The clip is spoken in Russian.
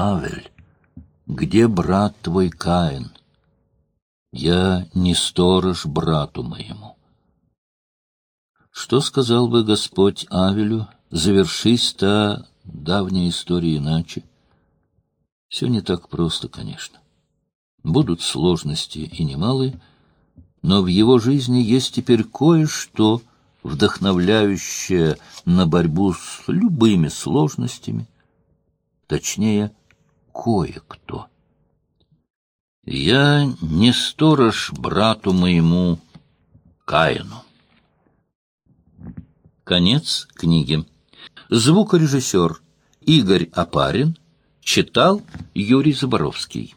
Авель, где брат твой Каин? Я не сторож брату моему. Что сказал бы Господь Авелю, завершись та давняя история иначе? Все не так просто, конечно. Будут сложности и немалые, но в его жизни есть теперь кое-что, вдохновляющее на борьбу с любыми сложностями, точнее, кое-кто. Я не сторож брату моему Каину. Конец книги. Звукорежиссер Игорь Апарин читал Юрий Заборовский.